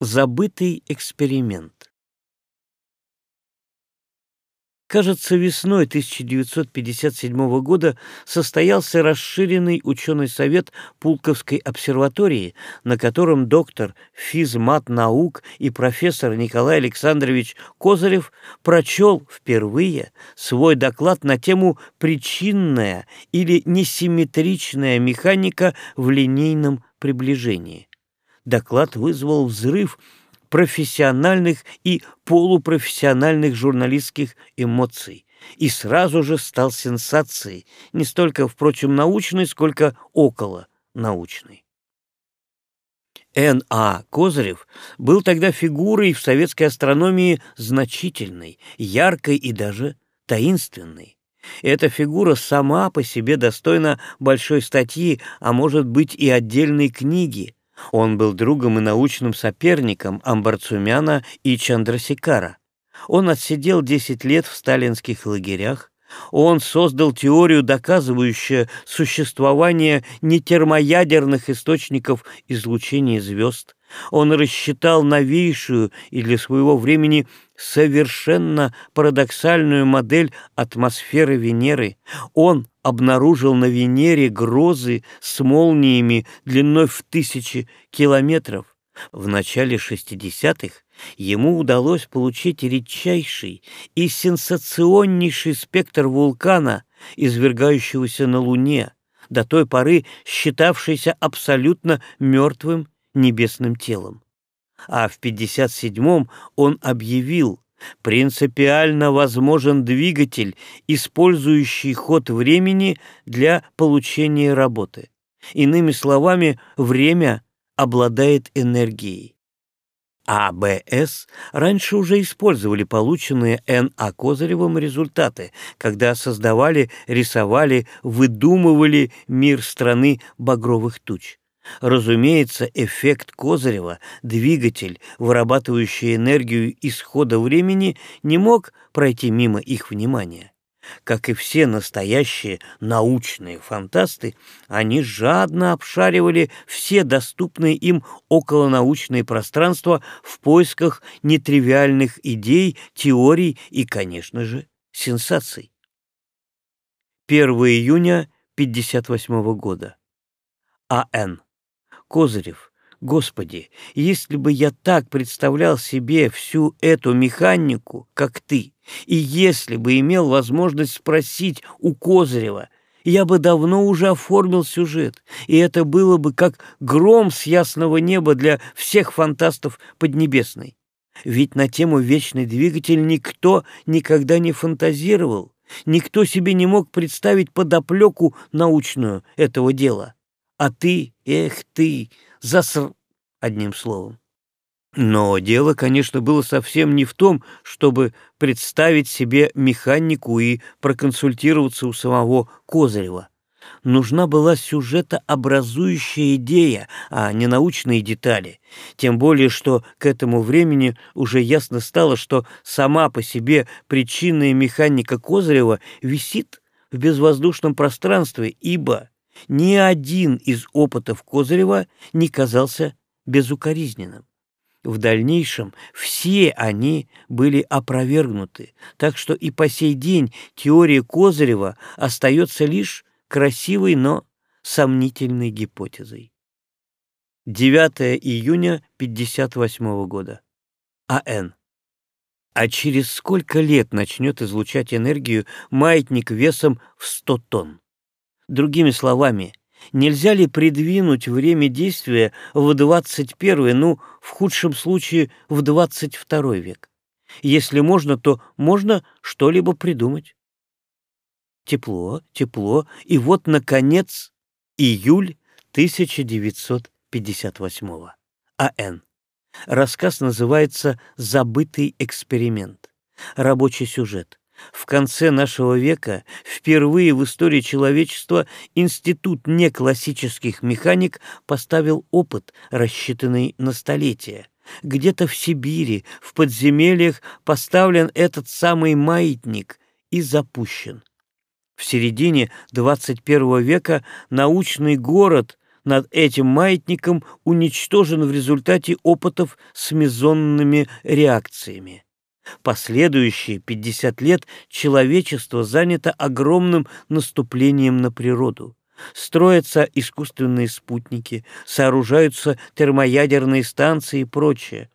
Забытый эксперимент. Кажется, весной 1957 года состоялся расширенный ученый совет Пулковской обсерватории, на котором доктор физмат-наук и профессор Николай Александрович Козырев прочел впервые свой доклад на тему «Причинная или несимметричная механика в линейном приближении». Доклад вызвал взрыв профессиональных и полупрофессиональных журналистских эмоций и сразу же стал сенсацией, не столько, впрочем, научной, сколько около научной. Н.А. Козырев был тогда фигурой в советской астрономии значительной, яркой и даже таинственной. Эта фигура сама по себе достойна большой статьи, а может быть и отдельной книги, он был другом и научным соперником Амбарцумяна и Чандрасикара. Он отсидел 10 лет в сталинских лагерях, он создал теорию, доказывающую существование нетермоядерных источников излучения звезд. Он рассчитал новейшую и для своего времени совершенно парадоксальную модель атмосферы Венеры. Он обнаружил на Венере грозы с молниями длиной в тысячи километров. В начале 60-х ему удалось получить редчайший и сенсационнейший спектр вулкана, извергающегося на Луне, до той поры считавшийся абсолютно мертвым небесным телом. А в 57-м он объявил, принципиально возможен двигатель, использующий ход времени для получения работы. Иными словами, время обладает энергией. АБС раньше уже использовали полученные Н.А. Козыревым результаты, когда создавали, рисовали, выдумывали мир страны багровых туч. Разумеется, эффект Козырева, двигатель, вырабатывающий энергию исхода времени, не мог пройти мимо их внимания. Как и все настоящие научные фантасты, они жадно обшаривали все доступные им околонаучные пространства в поисках нетривиальных идей, теорий и, конечно же, сенсаций. 1 июня 1958 года. А.Н. Козырев, Господи, если бы я так представлял себе всю эту механику, как ты, и если бы имел возможность спросить у Козырева, я бы давно уже оформил сюжет, и это было бы как гром с ясного неба для всех фантастов Поднебесной. Ведь на тему «Вечный двигатель» никто никогда не фантазировал, никто себе не мог представить подоплеку научную этого дела. А ты, эх ты, заср... одним словом. Но дело, конечно, было совсем не в том, чтобы представить себе механику и проконсультироваться у самого Козырева. Нужна была сюжетообразующая идея, а не научные детали. Тем более, что к этому времени уже ясно стало, что сама по себе причинная механика Козырева висит в безвоздушном пространстве, ибо ни один из опытов Козырева не казался безукоризненным. В дальнейшем все они были опровергнуты, так что и по сей день теория Козырева остается лишь красивой, но сомнительной гипотезой. 9 июня 1958 года. А.Н. А через сколько лет начнет излучать энергию маятник весом в 100 тонн? Другими словами, нельзя ли придвинуть время действия в 21, ну, в худшем случае, в 22 век? Если можно, то можно что-либо придумать. Тепло, тепло, и вот, наконец, июль 1958 А.Н. Рассказ называется «Забытый эксперимент». Рабочий сюжет. В конце нашего века впервые в истории человечества Институт неклассических механик поставил опыт, рассчитанный на столетия. Где-то в Сибири, в подземельях поставлен этот самый маятник и запущен. В середине 21 века научный город над этим маятником уничтожен в результате опытов с мезонными реакциями. Последующие 50 лет человечество занято огромным наступлением на природу. Строятся искусственные спутники, сооружаются термоядерные станции и прочее.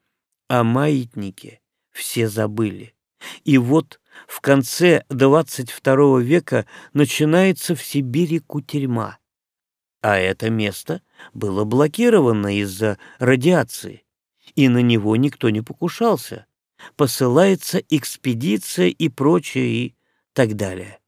А маятники все забыли. И вот в конце 22 века начинается в Сибири кутерьма. А это место было блокировано из-за радиации, и на него никто не покушался. Посылается экспедиция и прочее и так далее.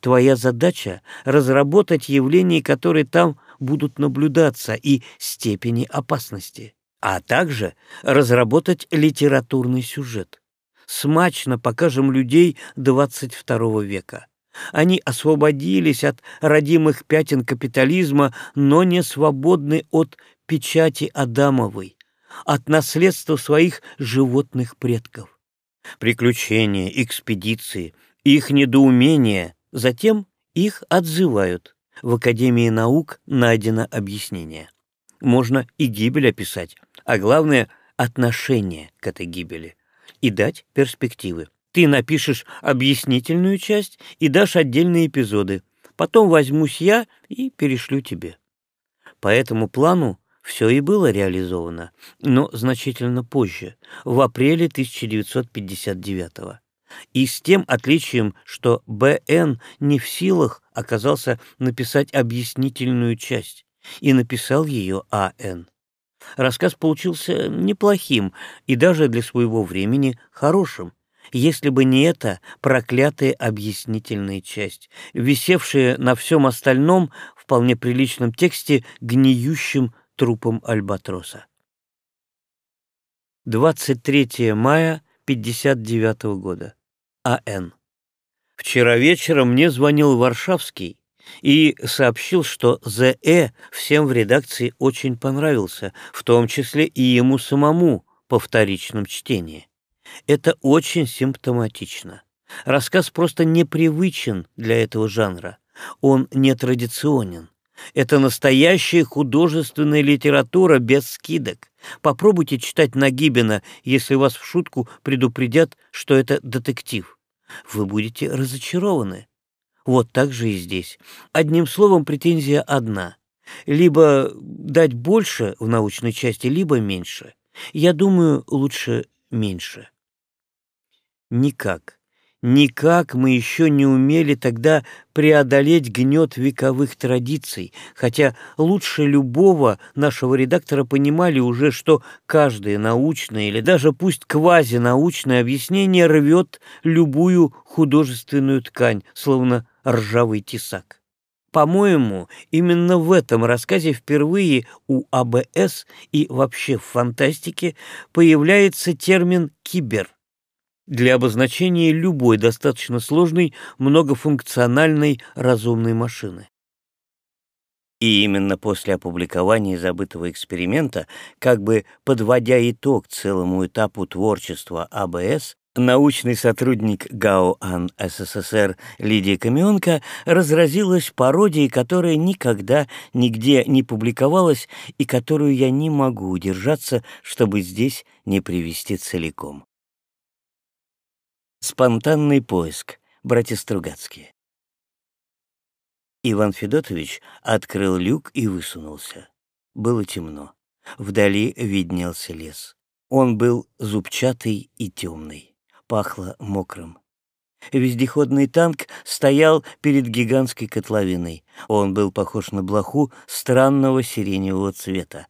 Твоя задача — разработать явления, которые там будут наблюдаться, и степени опасности, а также разработать литературный сюжет. Смачно покажем людей 22 века. Они освободились от родимых пятен капитализма, но не свободны от печати Адамовой, от наследства своих животных предков. Приключения, экспедиции, их недоумения Затем их отзывают. В Академии наук найдено объяснение. Можно и гибель описать, а главное — отношение к этой гибели и дать перспективы. Ты напишешь объяснительную часть и дашь отдельные эпизоды. Потом возьмусь я и перешлю тебе. По этому плану все и было реализовано, но значительно позже, в апреле 1959 года и с тем отличием, что Б.Н. не в силах оказался написать объяснительную часть, и написал ее А.Н. Рассказ получился неплохим и даже для своего времени хорошим, если бы не эта проклятая объяснительная часть, висевшая на всем остальном вполне приличном тексте гниющим трупом альбатроса. 23 мая 59 года. А.Н. Вчера вечером мне звонил Варшавский и сообщил, что З.Э. всем в редакции очень понравился, в том числе и ему самому по вторичном чтении. Это очень симптоматично. Рассказ просто непривычен для этого жанра. Он нетрадиционен. Это настоящая художественная литература без скидок. Попробуйте читать Нагибина, если вас в шутку предупредят, что это детектив. Вы будете разочарованы. Вот так же и здесь. Одним словом, претензия одна. Либо дать больше в научной части, либо меньше. Я думаю, лучше меньше. Никак Никак мы еще не умели тогда преодолеть гнет вековых традиций, хотя лучше любого нашего редактора понимали уже, что каждое научное или даже пусть квазинаучное объяснение рвет любую художественную ткань, словно ржавый тесак. По-моему, именно в этом рассказе впервые у АБС и вообще в фантастике появляется термин «кибер», для обозначения любой достаточно сложной многофункциональной разумной машины. И именно после опубликования забытого эксперимента, как бы подводя итог целому этапу творчества АБС, научный сотрудник ГАО АН СССР Лидия Камионка разразилась пародией, которая никогда нигде не публиковалась и которую я не могу удержаться, чтобы здесь не привести целиком. Спонтанный поиск. Братья Стругацкие. Иван Федотович открыл люк и высунулся. Было темно. Вдали виднелся лес. Он был зубчатый и темный. Пахло мокрым. Вездеходный танк стоял перед гигантской котловиной. Он был похож на блоху странного сиреневого цвета.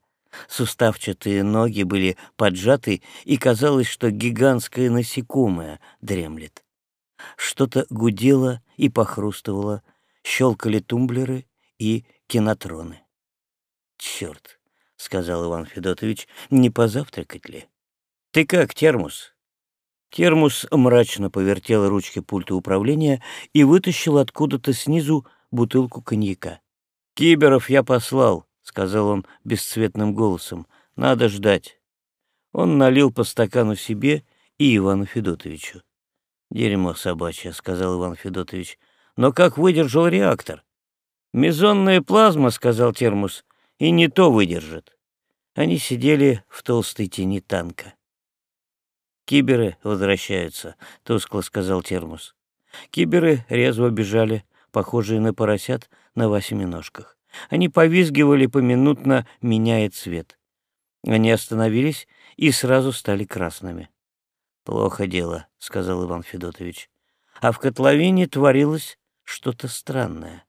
Суставчатые ноги были поджаты, и казалось, что гигантское насекомое дремлет. Что-то гудело и похрустывало, щелкали тумблеры и кинотроны. «Черт!» — сказал Иван Федотович, — «не позавтракать ли?» «Ты как, термус?» Термус мрачно повертел ручки пульта управления и вытащил откуда-то снизу бутылку коньяка. «Киберов я послал», — сказал он бесцветным голосом. — Надо ждать. Он налил по стакану себе и Ивану Федотовичу. — Дерьмо собачье, — сказал Иван Федотович. — Но как выдержал реактор? — Мезонная плазма, — сказал Термус. — и не то выдержит. Они сидели в толстой тени танка. «Киберы возвращаются», — тускло сказал Термус. Киберы резво бежали, похожие на поросят на восьминожках. Они повизгивали поминутно, меняя цвет. Они остановились и сразу стали красными. «Плохо дело», — сказал Иван Федотович. А в котловине творилось что-то странное.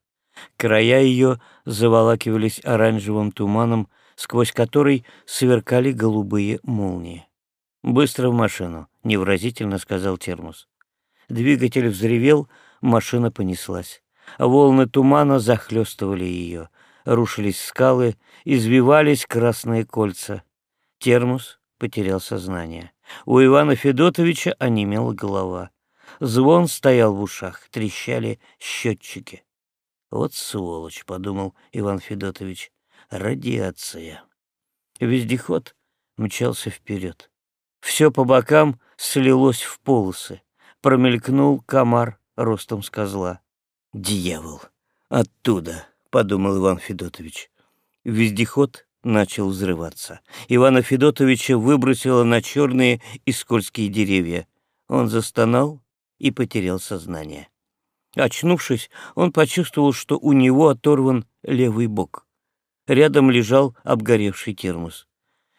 Края ее заволакивались оранжевым туманом, сквозь который сверкали голубые молнии. «Быстро в машину», — невразительно сказал Термус. Двигатель взревел, машина понеслась. Волны тумана захлестывали ее. Рушились скалы, извивались красные кольца. Термус потерял сознание. У Ивана Федотовича онемела голова. Звон стоял в ушах, трещали счетчики. «Вот сволочь», — подумал Иван Федотович, — «радиация». Вездеход мчался вперед. Все по бокам слилось в полосы. Промелькнул комар ростом с козла. «Дьявол! Оттуда!» — подумал Иван Федотович. Вездеход начал взрываться. Ивана Федотовича выбросило на черные и скользкие деревья. Он застонал и потерял сознание. Очнувшись, он почувствовал, что у него оторван левый бок. Рядом лежал обгоревший термос.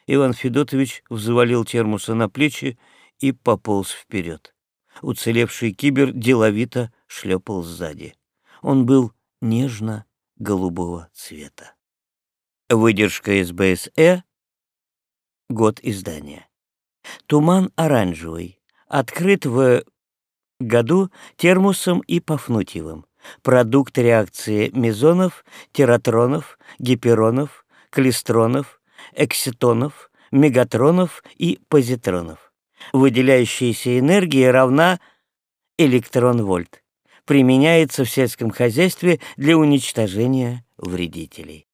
Иван Федотович взвалил термоса на плечи и пополз вперед. Уцелевший кибер деловито шлепал сзади. Он был нежно-голубого цвета. Выдержка СБСЭ. Год издания. Туман оранжевый. Открыт в году Термусом и Пафнутьевым. Продукт реакции мезонов, тератронов, гиперонов, клистронов, экситонов, мегатронов и позитронов. Выделяющаяся энергия равна электрон-вольт. Применяется в сельском хозяйстве для уничтожения вредителей.